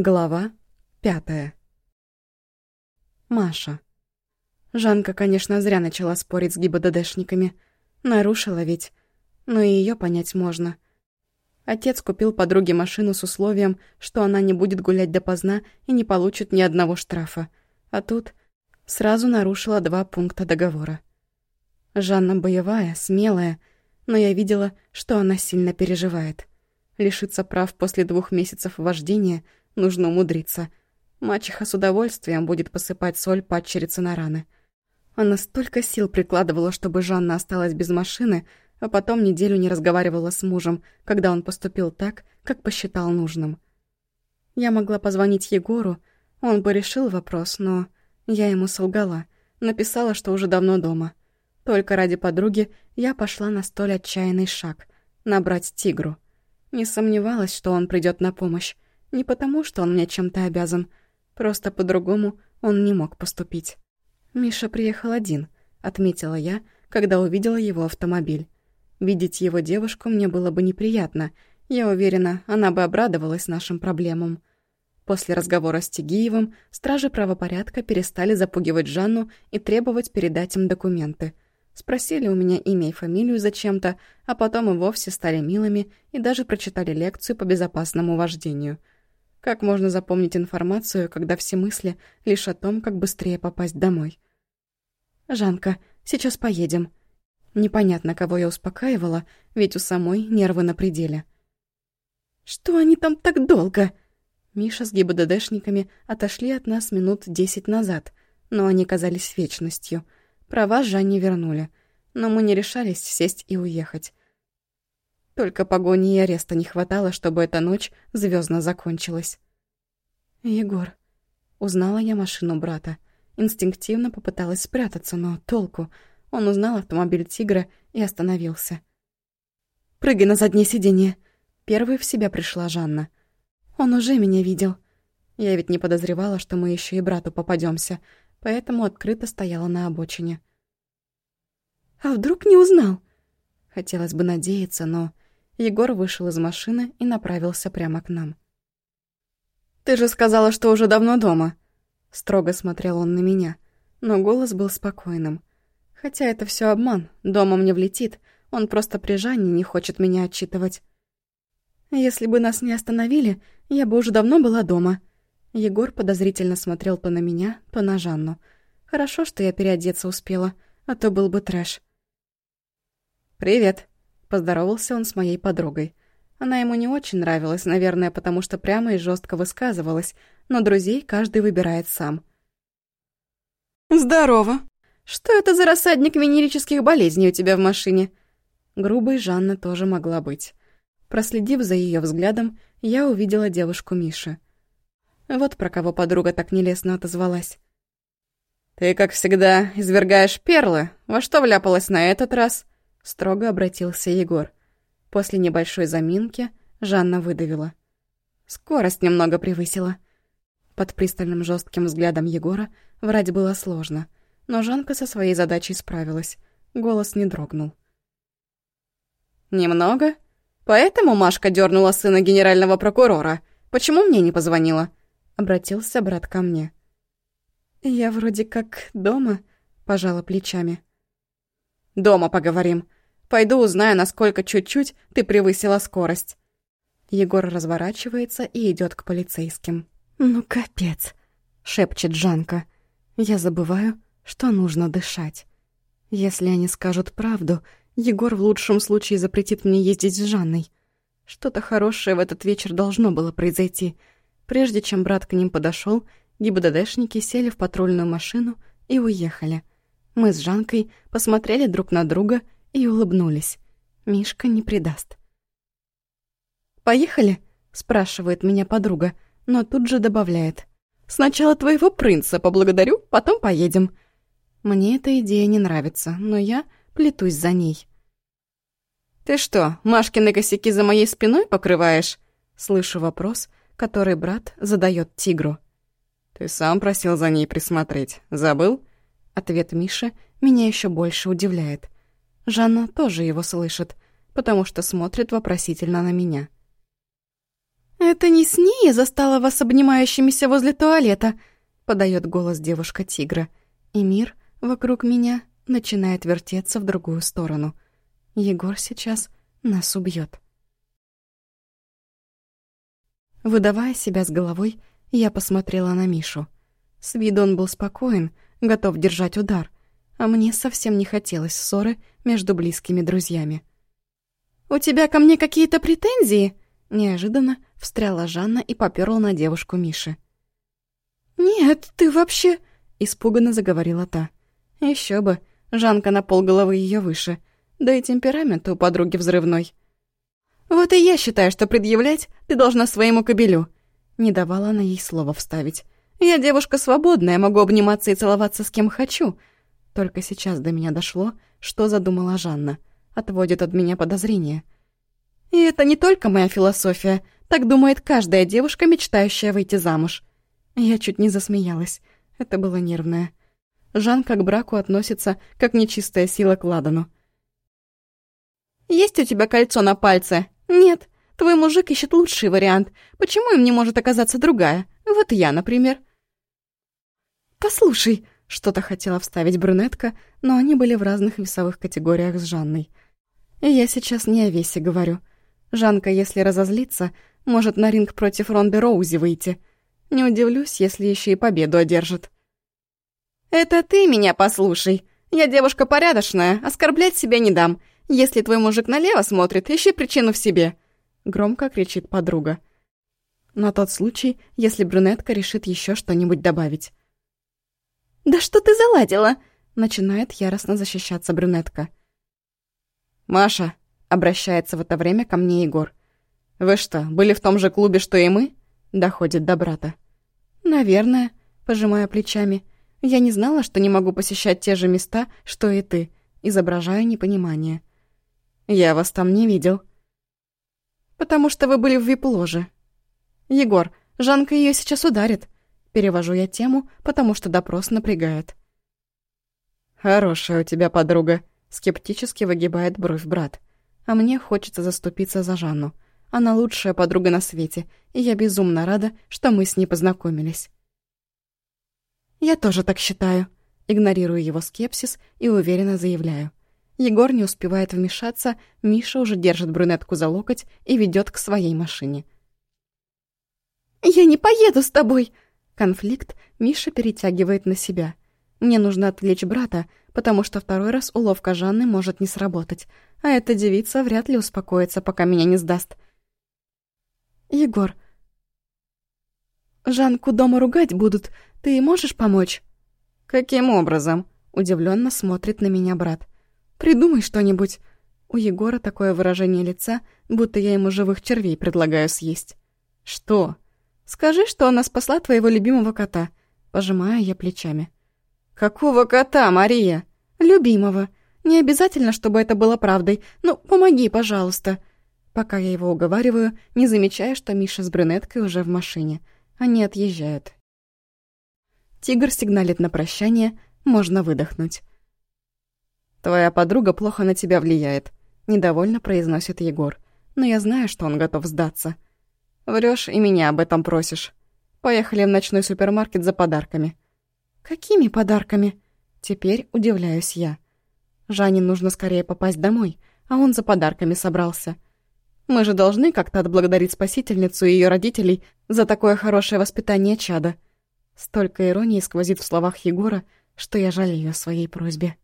Глава пятая. Маша. Жанка, конечно, зря начала спорить с ГИБДДшниками. Нарушила ведь. Но и её понять можно. Отец купил подруге машину с условием, что она не будет гулять допоздна и не получит ни одного штрафа. А тут сразу нарушила два пункта договора. Жанна боевая, смелая, но я видела, что она сильно переживает. Лишиться прав после двух месяцев вождения — Нужно умудриться. Мачеха с удовольствием будет посыпать соль падчерице на раны. Она столько сил прикладывала, чтобы Жанна осталась без машины, а потом неделю не разговаривала с мужем, когда он поступил так, как посчитал нужным. Я могла позвонить Егору, он бы решил вопрос, но я ему солгала, написала, что уже давно дома. Только ради подруги я пошла на столь отчаянный шаг — набрать тигру. Не сомневалась, что он придет на помощь, не потому, что он мне чем-то обязан. Просто по-другому он не мог поступить. «Миша приехал один», — отметила я, когда увидела его автомобиль. Видеть его девушку мне было бы неприятно. Я уверена, она бы обрадовалась нашим проблемам. После разговора с Тигиевым стражи правопорядка перестали запугивать Жанну и требовать передать им документы. Спросили у меня имя и фамилию зачем-то, а потом и вовсе стали милыми и даже прочитали лекцию по безопасному вождению — как можно запомнить информацию, когда все мысли лишь о том, как быстрее попасть домой? «Жанка, сейчас поедем». Непонятно, кого я успокаивала, ведь у самой нервы на пределе. «Что они там так долго?» Миша с ГИБДДшниками отошли от нас минут десять назад, но они казались вечностью. Права Жанне вернули, но мы не решались сесть и уехать. Только погони и ареста не хватало, чтобы эта ночь звездно закончилась. «Егор». Узнала я машину брата. Инстинктивно попыталась спрятаться, но толку. Он узнал автомобиль «Тигра» и остановился. «Прыгай на заднее сиденье!» Первой в себя пришла Жанна. «Он уже меня видел». Я ведь не подозревала, что мы еще и брату попадемся, поэтому открыто стояла на обочине. «А вдруг не узнал?» Хотелось бы надеяться, но Егор вышел из машины и направился прямо к нам. «Ты же сказала, что уже давно дома!» Строго смотрел он на меня, но голос был спокойным. Хотя это все обман, дома мне влетит, он просто при Жанне не хочет меня отчитывать. «Если бы нас не остановили, я бы уже давно была дома». Егор подозрительно смотрел то на меня, то на Жанну. Хорошо, что я переодеться успела, а то был бы трэш. «Привет», Поздоровался он с моей подругой. Она ему не очень нравилась, наверное, потому что прямо и жестко высказывалась, но друзей каждый выбирает сам. «Здорово! Что это за рассадник венерических болезней у тебя в машине?» Грубой Жанна тоже могла быть. Проследив за ее взглядом, я увидела девушку Миши. Вот про кого подруга так нелестно отозвалась. «Ты, как всегда, извергаешь перлы. Во что вляпалась на этот раз?» Строго обратился Егор. После небольшой заминки Жанна выдавила. Скорость немного превысила. Под пристальным жестким взглядом Егора врать было сложно, но Жанка со своей задачей справилась. Голос не дрогнул. «Немного? Поэтому Машка дернула сына генерального прокурора. Почему мне не позвонила?» Обратился брат ко мне. «Я вроде как дома», — пожала плечами. «Дома поговорим. Пойду узнаю, насколько чуть-чуть ты превысила скорость». Егор разворачивается и идет к полицейским. «Ну, капец», — шепчет Жанка. «Я забываю, что нужно дышать. Если они скажут правду, Егор в лучшем случае запретит мне ездить с Жанной. Что-то хорошее в этот вечер должно было произойти. Прежде чем брат к ним подошел, ГИБДДшники сели в патрульную машину и уехали. Мы с Жанкой посмотрели друг на друга и улыбнулись. Мишка не предаст. «Поехали?» — спрашивает меня подруга, но тут же добавляет. «Сначала твоего принца поблагодарю, потом поедем». Мне эта идея не нравится, но я плетусь за ней. «Ты что, Машкины косяки за моей спиной покрываешь?» Слышу вопрос, который брат задает тигру. «Ты сам просил за ней присмотреть. Забыл?» Ответ Миши меня еще больше удивляет. Жанна тоже его слышит, потому что смотрит вопросительно на меня. «Это не с ней застала вас обнимающимися возле туалета», — подает голос девушка-тигра. И мир вокруг меня начинает вертеться в другую сторону. Егор сейчас нас убьет. Выдавая себя с головой, я посмотрела на Мишу. С виду он был спокоен, готов держать удар, а мне совсем не хотелось ссоры между близкими друзьями. «У тебя ко мне какие-то претензии?» Неожиданно встряла Жанна и попёрла на девушку Миши. «Нет, ты вообще...» — испуганно заговорила та. Еще бы, Жанка на полголовы ее выше, да и темперамент у подруги взрывной. «Вот и я считаю, что предъявлять ты должна своему кобелю». Не давала она ей слова вставить. «Я девушка свободная, могу обниматься и целоваться с кем хочу». Только сейчас до меня дошло, что задумала Жанна. Отводит от меня подозрения. И это не только моя философия. Так думает каждая девушка, мечтающая выйти замуж. Я чуть не засмеялась. Это было нервное. Жанка к браку относится, как нечистая сила к ладану. «Есть у тебя кольцо на пальце?» «Нет. Твой мужик ищет лучший вариант. Почему им не может оказаться другая? Вот я, например». «Послушай», — что-то хотела вставить брюнетка, но они были в разных весовых категориях с Жанной. И я сейчас не о весе говорю. Жанка, если разозлится, может на ринг против Ронды Роузи выйти. Не удивлюсь, если еще и победу одержит. «Это ты меня послушай. Я девушка порядочная, оскорблять себя не дам. Если твой мужик налево смотрит, ищи причину в себе», — громко кричит подруга. На тот случай, если брюнетка решит еще что-нибудь добавить. «Да что ты заладила?» — начинает яростно защищаться брюнетка. «Маша», — обращается в это время ко мне Егор. «Вы что, были в том же клубе, что и мы?» — доходит до брата. «Наверное», — пожимая плечами. «Я не знала, что не могу посещать те же места, что и ты», — изображаю непонимание. «Я вас там не видел». «Потому что вы были в вип-ложе». «Егор, Жанка ее сейчас ударит». Перевожу я тему, потому что допрос напрягает. «Хорошая у тебя подруга», — скептически выгибает бровь брат а мне хочется заступиться за Жанну. Она лучшая подруга на свете, и я безумно рада, что мы с ней познакомились. «Я тоже так считаю», — игнорирую его скепсис и уверенно заявляю. Егор не успевает вмешаться, Миша уже держит брюнетку за локоть и ведет к своей машине. «Я не поеду с тобой!» Конфликт Миша перетягивает на себя. Мне нужно отвлечь брата, потому что второй раз уловка Жанны может не сработать, а эта девица вряд ли успокоится, пока меня не сдаст. «Егор, Жанку дома ругать будут, ты можешь помочь?» «Каким образом?» — удивленно смотрит на меня брат. «Придумай что-нибудь». У Егора такое выражение лица, будто я ему живых червей предлагаю съесть. «Что?» «Скажи, что она спасла твоего любимого кота». Пожимаю я плечами. «Какого кота, Мария?» «Любимого. Не обязательно, чтобы это было правдой. Ну, помоги, пожалуйста». Пока я его уговариваю, не замечая, что Миша с брюнеткой уже в машине. Они отъезжают. Тигр сигналит на прощание, можно выдохнуть. «Твоя подруга плохо на тебя влияет», — недовольно произносит Егор. «Но я знаю, что он готов сдаться. Врёшь и меня об этом просишь. Поехали в ночной супермаркет за подарками». «Какими подарками?» Теперь удивляюсь я. Жанне нужно скорее попасть домой, а он за подарками собрался. Мы же должны как-то отблагодарить спасительницу и ее родителей за такое хорошее воспитание чада. Столько иронии сквозит в словах Егора, что я жалею о своей просьбе.